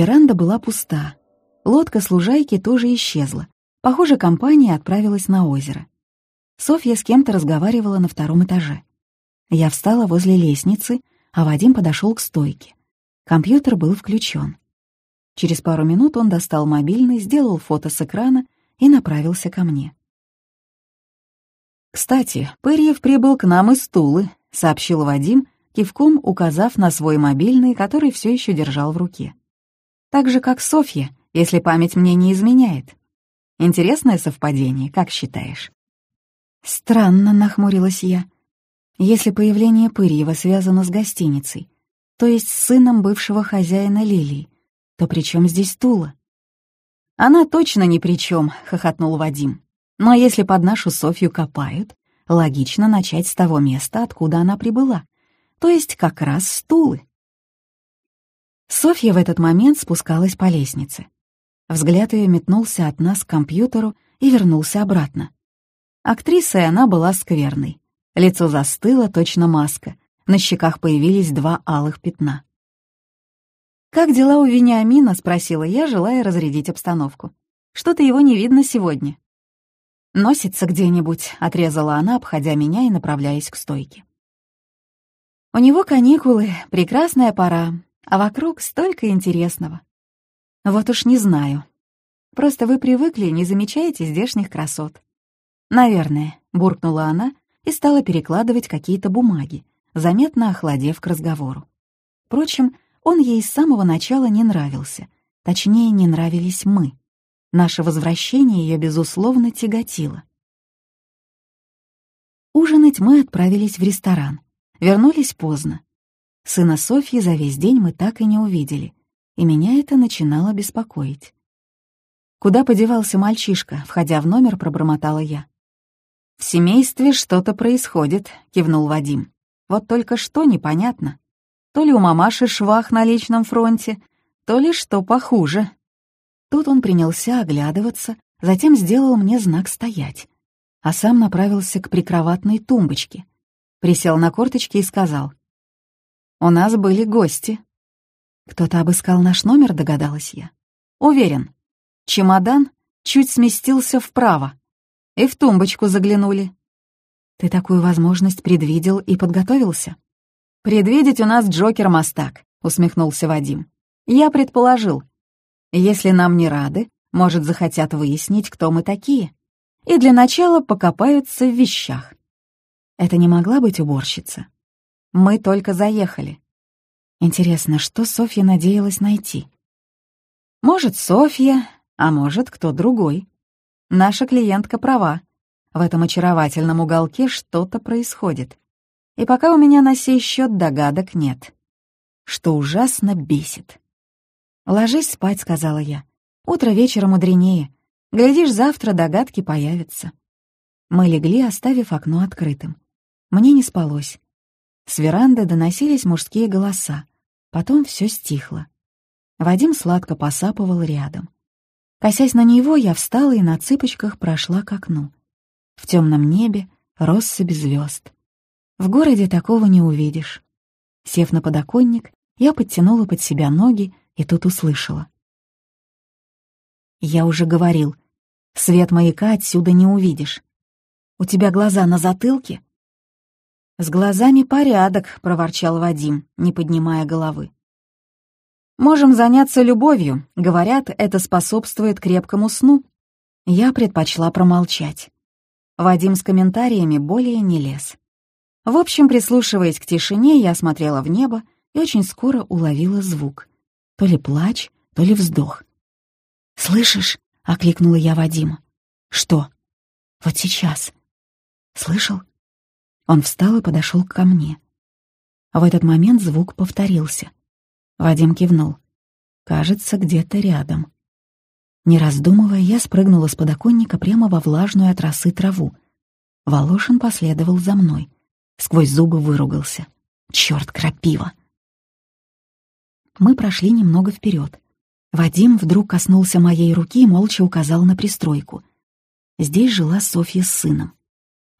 Веранда была пуста. Лодка с тоже исчезла. Похоже, компания отправилась на озеро. Софья с кем-то разговаривала на втором этаже. Я встала возле лестницы, а Вадим подошел к стойке. Компьютер был включен. Через пару минут он достал мобильный, сделал фото с экрана и направился ко мне. «Кстати, Пырьев прибыл к нам из Тулы», — сообщил Вадим, кивком указав на свой мобильный, который все еще держал в руке. «Так же, как Софья, если память мне не изменяет. Интересное совпадение, как считаешь?» «Странно», — нахмурилась я. «Если появление Пырьева связано с гостиницей, то есть с сыном бывшего хозяина Лилии, то при чем здесь Тула?» «Она точно ни при чем», — хохотнул Вадим. «Но если под нашу Софью копают, логично начать с того места, откуда она прибыла, то есть как раз с Тулы». Софья в этот момент спускалась по лестнице. Взгляд ее метнулся от нас к компьютеру и вернулся обратно. Актрисой она была скверной. Лицо застыло, точно маска. На щеках появились два алых пятна. «Как дела у Вениамина?» — спросила я, желая разрядить обстановку. «Что-то его не видно сегодня». «Носится где-нибудь», — отрезала она, обходя меня и направляясь к стойке. «У него каникулы, прекрасная пора, а вокруг столько интересного. Вот уж не знаю. Просто вы привыкли, не замечаете здешних красот. «Наверное», — буркнула она и стала перекладывать какие-то бумаги, заметно охладев к разговору. Впрочем, он ей с самого начала не нравился. Точнее, не нравились мы. Наше возвращение ее, безусловно, тяготило. Ужинать мы отправились в ресторан. Вернулись поздно. Сына Софьи за весь день мы так и не увидели, и меня это начинало беспокоить. «Куда подевался мальчишка?» — входя в номер, пробормотала я. «В семействе что-то происходит», — кивнул Вадим. «Вот только что непонятно. То ли у мамаши швах на личном фронте, то ли что похуже». Тут он принялся оглядываться, затем сделал мне знак «стоять», а сам направился к прикроватной тумбочке. Присел на корточки и сказал. «У нас были гости». «Кто-то обыскал наш номер», — догадалась я. «Уверен. Чемодан чуть сместился вправо, и в тумбочку заглянули. Ты такую возможность предвидел и подготовился? Предвидеть у нас Джокер-мастак, усмехнулся Вадим. Я предположил. Если нам не рады, может, захотят выяснить, кто мы такие. И для начала покопаются в вещах. Это не могла быть уборщица. Мы только заехали. Интересно, что Софья надеялась найти? Может, Софья, а может, кто другой. Наша клиентка права. В этом очаровательном уголке что-то происходит. И пока у меня на сей счет догадок нет. Что ужасно бесит. «Ложись спать», — сказала я. «Утро вечера мудренее. Глядишь, завтра догадки появятся». Мы легли, оставив окно открытым. Мне не спалось. С веранды доносились мужские голоса. Потом все стихло. Вадим сладко посапывал рядом. Косясь на него, я встала и на цыпочках прошла к окну. В темном небе россыпь звезд. В городе такого не увидишь. Сев на подоконник, я подтянула под себя ноги и тут услышала. Я уже говорил, свет маяка отсюда не увидишь. У тебя глаза на затылке? С глазами порядок, проворчал Вадим, не поднимая головы. Можем заняться любовью. Говорят, это способствует крепкому сну. Я предпочла промолчать. Вадим с комментариями более не лез. В общем, прислушиваясь к тишине, я смотрела в небо и очень скоро уловила звук. То ли плач, то ли вздох. «Слышишь?» — окликнула я Вадима. «Что?» «Вот сейчас». «Слышал?» Он встал и подошел ко мне. В этот момент звук повторился — Вадим кивнул. «Кажется, где-то рядом». Не раздумывая, я спрыгнула с подоконника прямо во влажную от росы траву. Волошин последовал за мной. Сквозь зубы выругался. «Чёрт, крапива!» Мы прошли немного вперед. Вадим вдруг коснулся моей руки и молча указал на пристройку. Здесь жила Софья с сыном.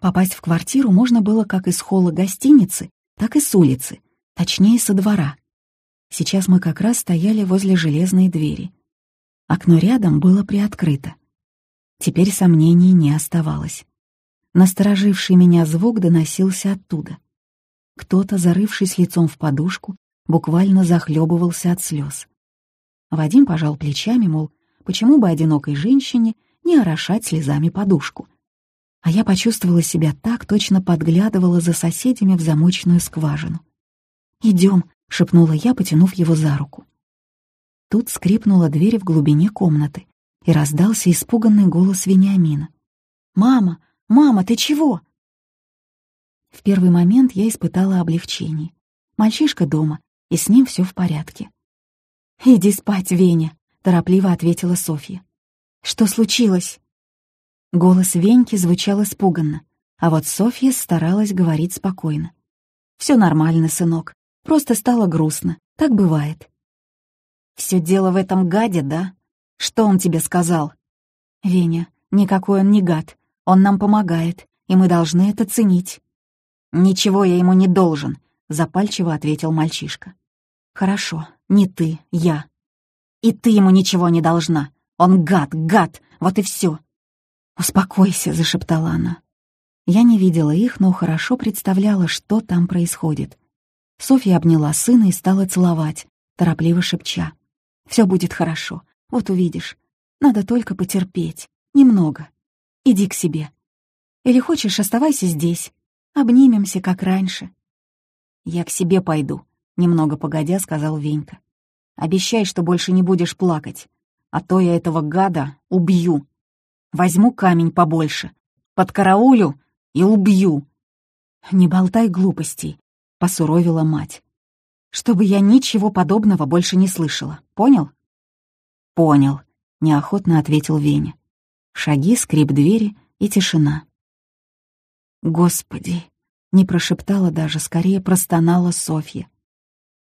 Попасть в квартиру можно было как из холла гостиницы, так и с улицы, точнее, со двора. Сейчас мы как раз стояли возле железной двери. Окно рядом было приоткрыто. Теперь сомнений не оставалось. Настороживший меня звук доносился оттуда. Кто-то, зарывшись лицом в подушку, буквально захлебывался от слез. Вадим пожал плечами, мол, почему бы одинокой женщине не орошать слезами подушку. А я почувствовала себя так, точно подглядывала за соседями в замочную скважину. Идем, шепнула я, потянув его за руку. Тут скрипнула дверь в глубине комнаты, и раздался испуганный голос Вениамина. «Мама! Мама, ты чего?» В первый момент я испытала облегчение. Мальчишка дома, и с ним все в порядке. «Иди спать, Веня», — торопливо ответила Софья. «Что случилось?» Голос Веньки звучал испуганно, а вот Софья старалась говорить спокойно. Все нормально, сынок, просто стало грустно, так бывает». Все дело в этом гаде, да? Что он тебе сказал?» «Веня, никакой он не гад. Он нам помогает, и мы должны это ценить». «Ничего я ему не должен», — запальчиво ответил мальчишка. «Хорошо, не ты, я. И ты ему ничего не должна. Он гад, гад, вот и все. «Успокойся», — зашептала она. Я не видела их, но хорошо представляла, что там происходит. Софья обняла сына и стала целовать, торопливо шепча. Все будет хорошо, вот увидишь. Надо только потерпеть. Немного. Иди к себе. Или хочешь, оставайся здесь. Обнимемся, как раньше. Я к себе пойду, немного погодя, сказал Венька. Обещай, что больше не будешь плакать, а то я этого гада убью. Возьму камень побольше, подкараулю и убью. Не болтай глупостей, посуровила мать. Чтобы я ничего подобного больше не слышала, понял? Понял, неохотно ответил Веня. Шаги, скрип двери и тишина. «Господи!» — не прошептала даже, скорее простонала Софья.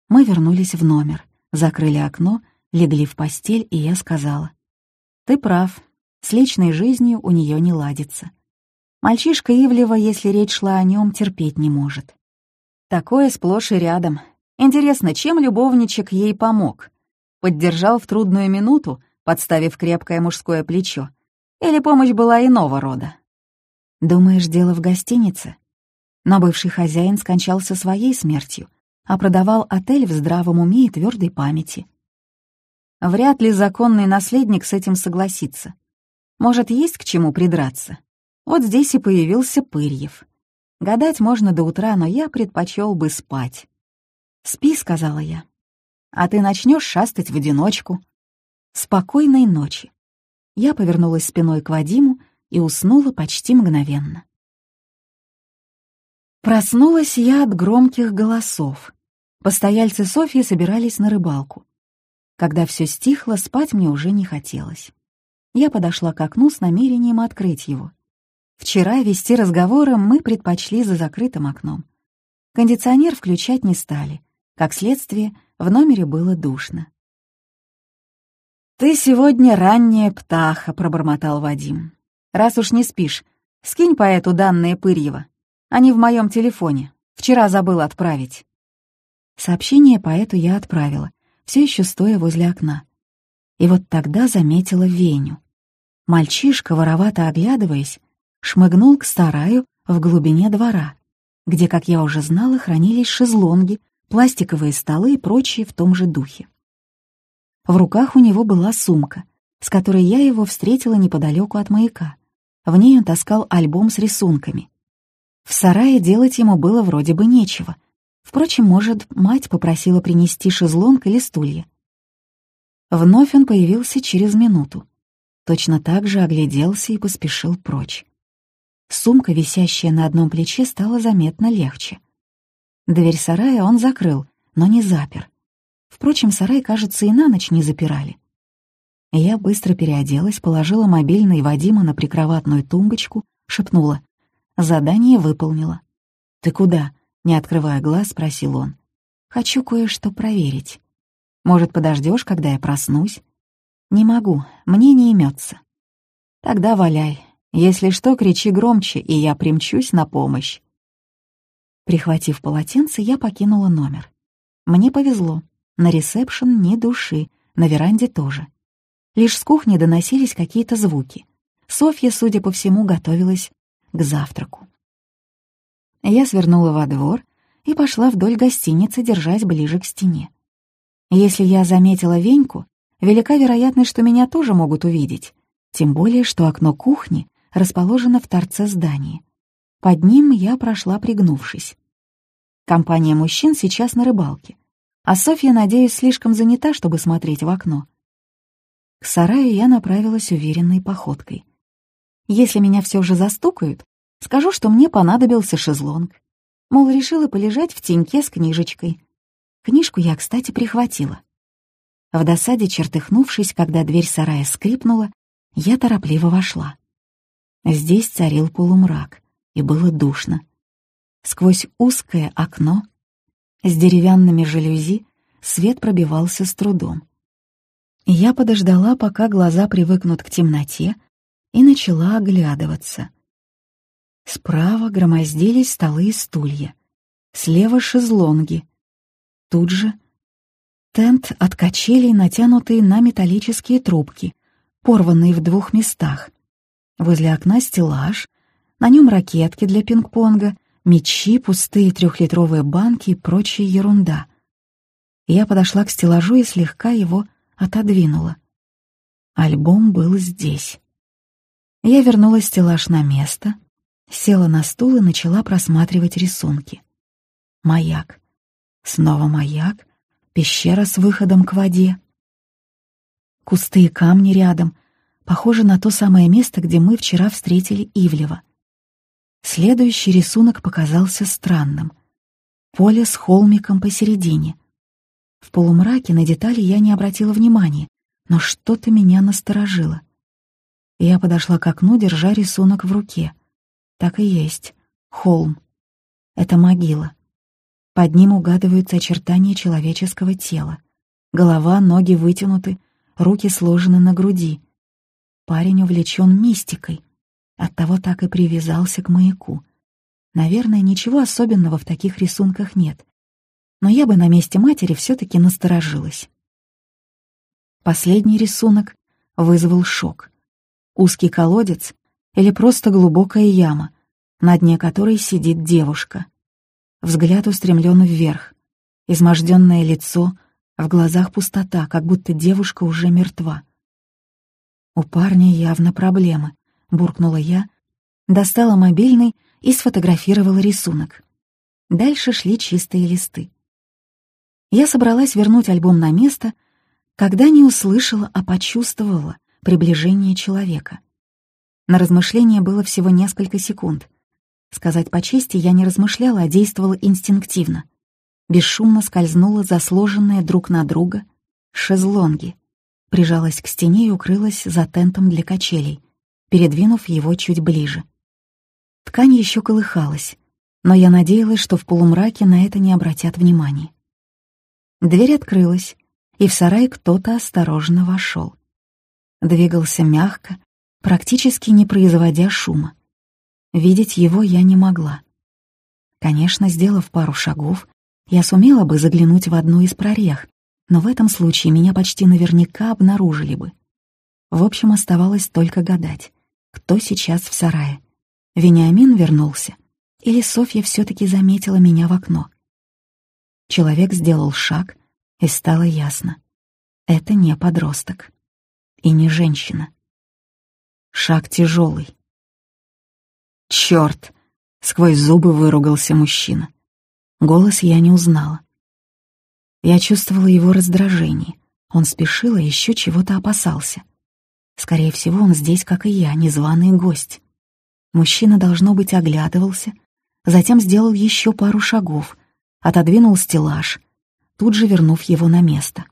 Мы вернулись в номер, закрыли окно, легли в постель, и я сказала. «Ты прав, с личной жизнью у нее не ладится. Мальчишка Ивлева, если речь шла о нем, терпеть не может. Такое сплошь и рядом. Интересно, чем любовничек ей помог? Поддержал в трудную минуту, подставив крепкое мужское плечо? Или помощь была иного рода? Думаешь, дело в гостинице? Но бывший хозяин скончался своей смертью, а продавал отель в здравом уме и твердой памяти. Вряд ли законный наследник с этим согласится. Может, есть к чему придраться? Вот здесь и появился Пырьев. Гадать можно до утра, но я предпочел бы спать. «Спи», — сказала я. «А ты начнешь шастать в одиночку». «Спокойной ночи». Я повернулась спиной к Вадиму и уснула почти мгновенно. Проснулась я от громких голосов. Постояльцы Софьи собирались на рыбалку. Когда все стихло, спать мне уже не хотелось. Я подошла к окну с намерением открыть его. Вчера вести разговоры мы предпочли за закрытым окном. Кондиционер включать не стали. Как следствие, в номере было душно. «Ты сегодня ранняя птаха», — пробормотал Вадим. Раз уж не спишь, скинь поэту данные Пырьева. Они в моем телефоне. Вчера забыл отправить». Сообщение поэту я отправила, все еще стоя возле окна. И вот тогда заметила Веню. Мальчишка, воровато оглядываясь, шмыгнул к сараю в глубине двора, где, как я уже знала, хранились шезлонги, пластиковые столы и прочие в том же духе. В руках у него была сумка, с которой я его встретила неподалеку от маяка. В ней он таскал альбом с рисунками. В сарае делать ему было вроде бы нечего. Впрочем, может, мать попросила принести шезлонг или стулья. Вновь он появился через минуту. Точно так же огляделся и поспешил прочь. Сумка, висящая на одном плече, стала заметно легче. Дверь сарая он закрыл, но не запер. Впрочем, сарай, кажется, и на ночь не запирали. Я быстро переоделась, положила мобильный Вадима на прикроватную тумбочку, шепнула. Задание выполнила. «Ты куда?» — не открывая глаз, спросил он. «Хочу кое-что проверить. Может, подождешь, когда я проснусь?» «Не могу, мне не имется». «Тогда валяй. Если что, кричи громче, и я примчусь на помощь». Прихватив полотенце, я покинула номер. Мне повезло. На ресепшн ни души, на веранде тоже. Лишь с кухни доносились какие-то звуки. Софья, судя по всему, готовилась к завтраку. Я свернула во двор и пошла вдоль гостиницы, держась ближе к стене. Если я заметила Веньку, велика вероятность, что меня тоже могут увидеть, тем более, что окно кухни расположено в торце здания. Под ним я прошла, пригнувшись. Компания мужчин сейчас на рыбалке, а Софья, надеюсь, слишком занята, чтобы смотреть в окно. К сараю я направилась уверенной походкой. Если меня все же застукают, скажу, что мне понадобился шезлонг. Мол, решила полежать в теньке с книжечкой. Книжку я, кстати, прихватила. В досаде чертыхнувшись, когда дверь сарая скрипнула, я торопливо вошла. Здесь царил полумрак, и было душно. Сквозь узкое окно с деревянными жалюзи свет пробивался с трудом. Я подождала, пока глаза привыкнут к темноте, и начала оглядываться. Справа громоздились столы и стулья, слева — шезлонги. Тут же тент от качелей, натянутые на металлические трубки, порванные в двух местах. Возле окна стеллаж, на нем ракетки для пинг-понга, мечи, пустые трехлитровые банки и прочая ерунда. Я подошла к стеллажу и слегка его отодвинула. Альбом был здесь. Я вернула стеллаж на место, села на стул и начала просматривать рисунки. Маяк. Снова маяк, пещера с выходом к воде. Кусты и камни рядом, похоже на то самое место, где мы вчера встретили Ивлева. Следующий рисунок показался странным. Поле с холмиком посередине. В полумраке на детали я не обратила внимания, но что-то меня насторожило. Я подошла к окну, держа рисунок в руке. Так и есть. Холм. Это могила. Под ним угадываются очертания человеческого тела. Голова, ноги вытянуты, руки сложены на груди. Парень увлечен мистикой. Оттого так и привязался к маяку. Наверное, ничего особенного в таких рисунках нет но я бы на месте матери все-таки насторожилась. Последний рисунок вызвал шок. Узкий колодец или просто глубокая яма, на дне которой сидит девушка. Взгляд устремлен вверх, изможденное лицо, в глазах пустота, как будто девушка уже мертва. «У парня явно проблемы», — буркнула я, достала мобильный и сфотографировала рисунок. Дальше шли чистые листы. Я собралась вернуть альбом на место, когда не услышала, а почувствовала приближение человека. На размышление было всего несколько секунд. Сказать по чести, я не размышляла, а действовала инстинктивно. Бесшумно скользнула за сложенные друг на друга шезлонги, прижалась к стене и укрылась за тентом для качелей, передвинув его чуть ближе. Ткань еще колыхалась, но я надеялась, что в полумраке на это не обратят внимания. Дверь открылась, и в сарай кто-то осторожно вошел. Двигался мягко, практически не производя шума. Видеть его я не могла. Конечно, сделав пару шагов, я сумела бы заглянуть в одну из прорех, но в этом случае меня почти наверняка обнаружили бы. В общем, оставалось только гадать, кто сейчас в сарае. Вениамин вернулся, или Софья все-таки заметила меня в окно. Человек сделал шаг, и стало ясно. Это не подросток. И не женщина. Шаг тяжелый. Черт! сквозь зубы выругался мужчина. Голос я не узнала. Я чувствовала его раздражение. Он спешил и еще чего-то опасался. Скорее всего, он здесь, как и я, незваный гость. Мужчина, должно быть, оглядывался, затем сделал еще пару шагов, отодвинул стеллаж, тут же вернув его на место.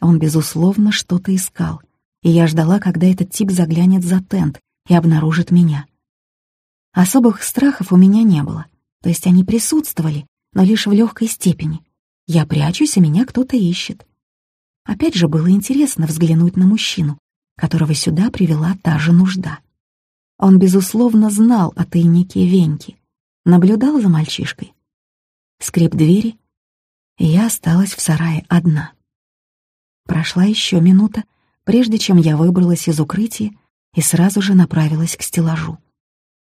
Он, безусловно, что-то искал, и я ждала, когда этот тип заглянет за тент и обнаружит меня. Особых страхов у меня не было, то есть они присутствовали, но лишь в легкой степени. Я прячусь, и меня кто-то ищет. Опять же было интересно взглянуть на мужчину, которого сюда привела та же нужда. Он, безусловно, знал о тайнике Веньки, наблюдал за мальчишкой, скрип двери, и я осталась в сарае одна. Прошла еще минута, прежде чем я выбралась из укрытия и сразу же направилась к стеллажу.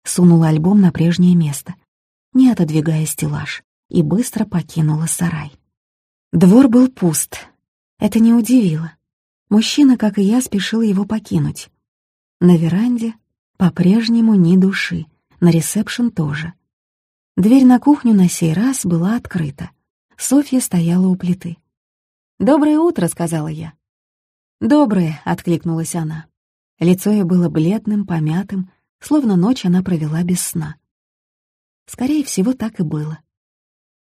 Сунула альбом на прежнее место, не отодвигая стеллаж, и быстро покинула сарай. Двор был пуст. Это не удивило. Мужчина, как и я, спешил его покинуть. На веранде по-прежнему ни души, на ресепшн тоже. Дверь на кухню на сей раз была открыта. Софья стояла у плиты. «Доброе утро», — сказала я. «Доброе», — откликнулась она. Лицо ее было бледным, помятым, словно ночь она провела без сна. Скорее всего, так и было.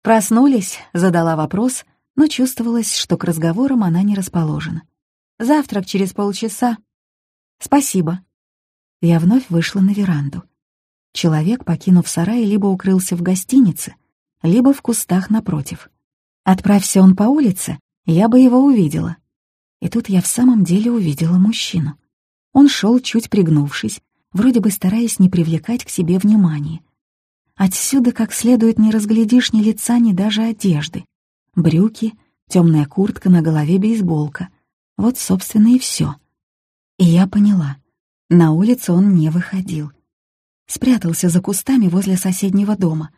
«Проснулись?» — задала вопрос, но чувствовалось, что к разговорам она не расположена. Завтрак через полчаса. Спасибо. Я вновь вышла на веранду. Человек, покинув сарай, либо укрылся в гостинице, либо в кустах напротив. Отправься он по улице, я бы его увидела. И тут я в самом деле увидела мужчину. Он шел чуть пригнувшись, вроде бы стараясь не привлекать к себе внимания. Отсюда как следует не разглядишь ни лица, ни даже одежды. Брюки, темная куртка, на голове бейсболка — вот, собственно, и все. И я поняла. На улицу он не выходил. Спрятался за кустами возле соседнего дома.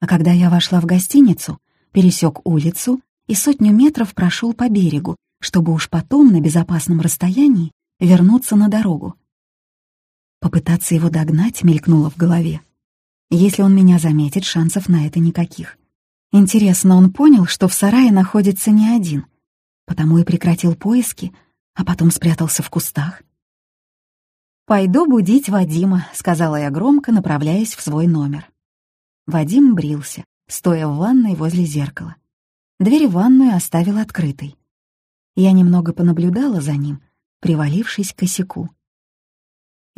А когда я вошла в гостиницу, пересек улицу и сотню метров прошел по берегу, чтобы уж потом на безопасном расстоянии вернуться на дорогу. Попытаться его догнать мелькнуло в голове. Если он меня заметит, шансов на это никаких. Интересно, он понял, что в сарае находится не один — потому и прекратил поиски, а потом спрятался в кустах. «Пойду будить Вадима», — сказала я громко, направляясь в свой номер. Вадим брился, стоя в ванной возле зеркала. Дверь в ванную оставил открытой. Я немного понаблюдала за ним, привалившись к косяку.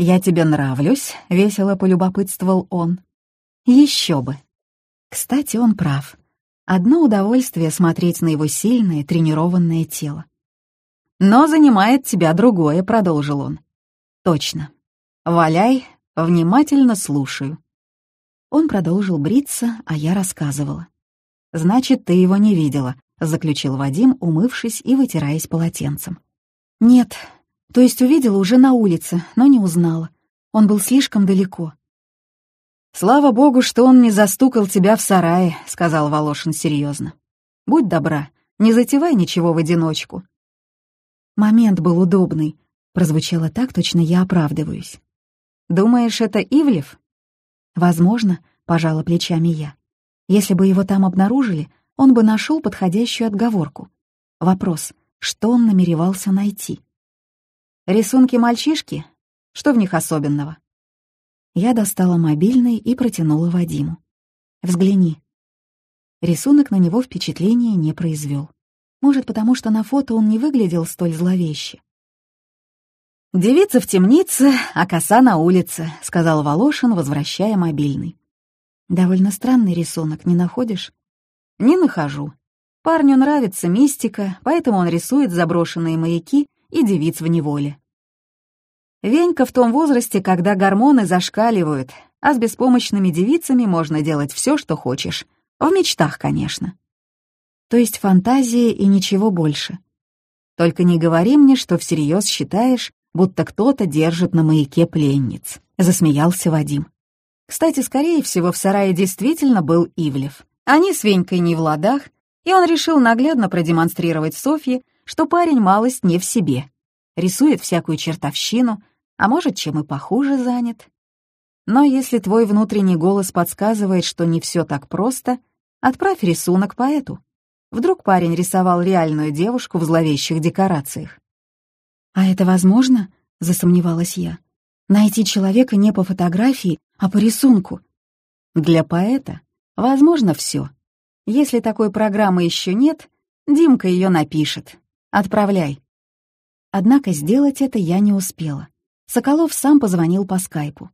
«Я тебе нравлюсь», — весело полюбопытствовал он. Еще бы. Кстати, он прав. Одно удовольствие смотреть на его сильное, тренированное тело. «Но занимает тебя другое», — продолжил он. «Точно. Валяй, внимательно слушаю». Он продолжил бриться, а я рассказывала. «Значит, ты его не видела», — заключил Вадим, умывшись и вытираясь полотенцем. «Нет, то есть увидела уже на улице, но не узнала. Он был слишком далеко. «Слава богу, что он не застукал тебя в сарае», — сказал Волошин серьезно. «Будь добра, не затевай ничего в одиночку». Момент был удобный. Прозвучало так, точно я оправдываюсь. «Думаешь, это Ивлев?» «Возможно», — пожала плечами я. «Если бы его там обнаружили, он бы нашел подходящую отговорку. Вопрос, что он намеревался найти?» «Рисунки мальчишки? Что в них особенного?» Я достала мобильный и протянула Вадиму. «Взгляни». Рисунок на него впечатления не произвел. Может, потому что на фото он не выглядел столь зловеще. «Девица в темнице, а коса на улице», — сказал Волошин, возвращая мобильный. «Довольно странный рисунок, не находишь?» «Не нахожу. Парню нравится мистика, поэтому он рисует заброшенные маяки и девиц в неволе. Венька в том возрасте, когда гормоны зашкаливают, а с беспомощными девицами можно делать все, что хочешь. В мечтах, конечно. То есть фантазия и ничего больше. Только не говори мне, что всерьез считаешь, будто кто-то держит на маяке пленниц», — засмеялся Вадим. Кстати, скорее всего, в сарае действительно был Ивлев. Они с Венькой не в ладах, и он решил наглядно продемонстрировать Софье, что парень малость не в себе. Рисует всякую чертовщину, а может, чем и похуже занят. Но если твой внутренний голос подсказывает, что не все так просто, отправь рисунок поэту. Вдруг парень рисовал реальную девушку в зловещих декорациях. «А это возможно?» — засомневалась я. «Найти человека не по фотографии, а по рисунку». Для поэта возможно все. Если такой программы еще нет, Димка ее напишет. Отправляй. Однако сделать это я не успела. Соколов сам позвонил по скайпу.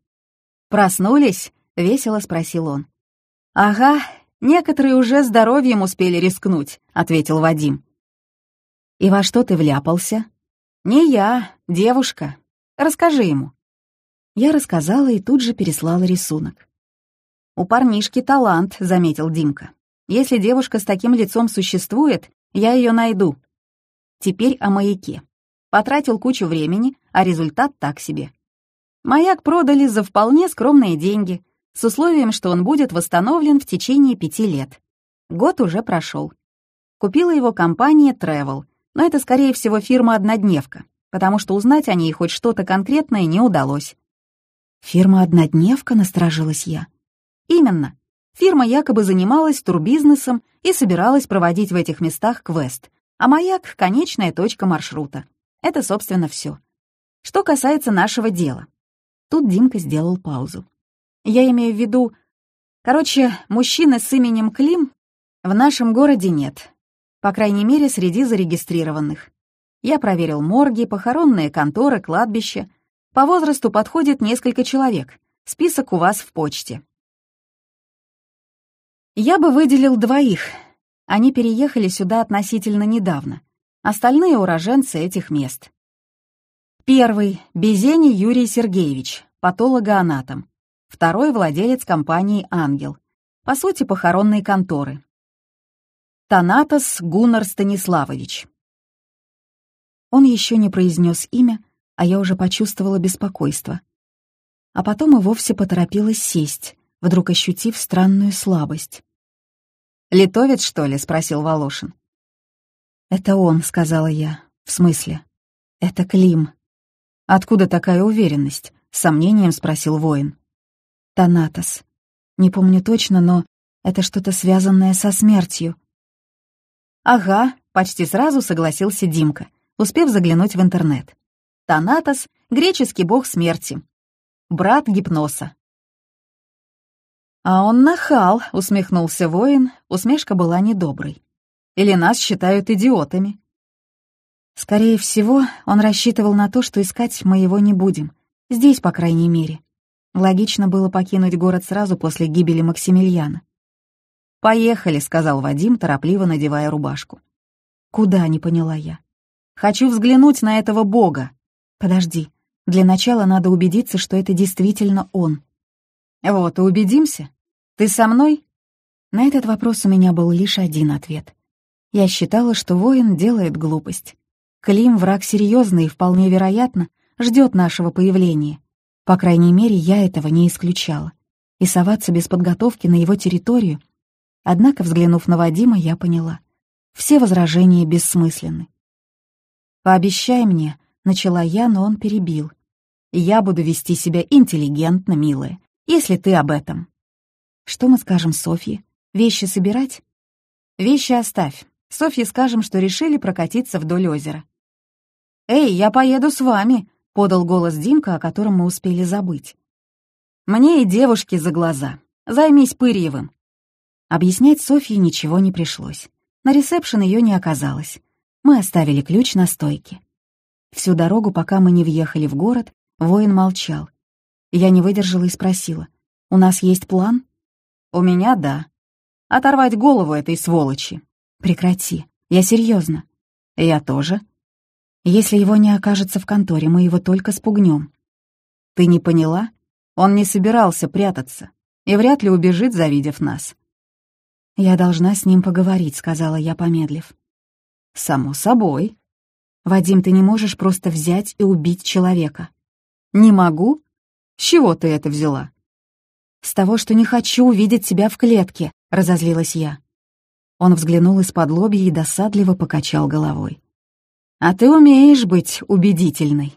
«Проснулись?» — весело спросил он. «Ага, некоторые уже здоровьем успели рискнуть», — ответил Вадим. «И во что ты вляпался?» «Не я, девушка. Расскажи ему». Я рассказала и тут же переслала рисунок. «У парнишки талант», — заметил Димка. Если девушка с таким лицом существует, я ее найду. Теперь о маяке. Потратил кучу времени, а результат так себе. Маяк продали за вполне скромные деньги, с условием, что он будет восстановлен в течение пяти лет. Год уже прошел. Купила его компания Travel, но это, скорее всего, фирма-однодневка, потому что узнать о ней хоть что-то конкретное не удалось. «Фирма-однодневка?» — насторожилась я. «Именно. Фирма якобы занималась турбизнесом и собиралась проводить в этих местах квест, а маяк — конечная точка маршрута. Это, собственно, все. Что касается нашего дела. Тут Димка сделал паузу. Я имею в виду... Короче, мужчины с именем Клим в нашем городе нет. По крайней мере, среди зарегистрированных. Я проверил морги, похоронные конторы, кладбища. По возрасту подходит несколько человек. Список у вас в почте. Я бы выделил двоих. Они переехали сюда относительно недавно. Остальные уроженцы этих мест. Первый — Безений Юрий Сергеевич, патологоанатом. Второй — владелец компании «Ангел», по сути, похоронной конторы. Танатос Гуннар Станиславович. Он еще не произнес имя, а я уже почувствовала беспокойство. А потом и вовсе поторопилась сесть, вдруг ощутив странную слабость. «Литовец, что ли?» — спросил Волошин. «Это он», — сказала я. «В смысле?» «Это Клим». «Откуда такая уверенность?» — с сомнением спросил воин. «Танатос. Не помню точно, но это что-то связанное со смертью». «Ага», — почти сразу согласился Димка, успев заглянуть в интернет. «Танатос — греческий бог смерти. Брат гипноса». «А он нахал», — усмехнулся воин, усмешка была недоброй. Или нас считают идиотами. Скорее всего, он рассчитывал на то, что искать мы его не будем. Здесь, по крайней мере. Логично было покинуть город сразу после гибели Максимилиана. «Поехали», — сказал Вадим, торопливо надевая рубашку. «Куда?» — не поняла я. «Хочу взглянуть на этого бога». «Подожди. Для начала надо убедиться, что это действительно он». «Вот и убедимся. Ты со мной?» На этот вопрос у меня был лишь один ответ. Я считала, что воин делает глупость. Клим — враг серьезный и, вполне вероятно, ждет нашего появления. По крайней мере, я этого не исключала. И соваться без подготовки на его территорию. Однако, взглянув на Вадима, я поняла. Все возражения бессмысленны. «Пообещай мне», — начала я, но он перебил. «Я буду вести себя интеллигентно, милая, если ты об этом». «Что мы скажем Софье? Вещи собирать?» «Вещи оставь. Софье скажем, что решили прокатиться вдоль озера». «Эй, я поеду с вами», — подал голос Димка, о котором мы успели забыть. «Мне и девушки за глаза. Займись Пырьевым». Объяснять Софье ничего не пришлось. На ресепшн ее не оказалось. Мы оставили ключ на стойке. Всю дорогу, пока мы не въехали в город, воин молчал. Я не выдержала и спросила. «У нас есть план?» «У меня — да. Оторвать голову этой сволочи». «Прекрати. Я серьезно. «Я тоже». «Если его не окажется в конторе, мы его только спугнем». «Ты не поняла? Он не собирался прятаться и вряд ли убежит, завидев нас». «Я должна с ним поговорить», — сказала я, помедлив. «Само собой». «Вадим, ты не можешь просто взять и убить человека». «Не могу? С чего ты это взяла?» «С того, что не хочу увидеть тебя в клетке», — разозлилась я. Он взглянул из-под лобья и досадливо покачал головой. «А ты умеешь быть убедительной».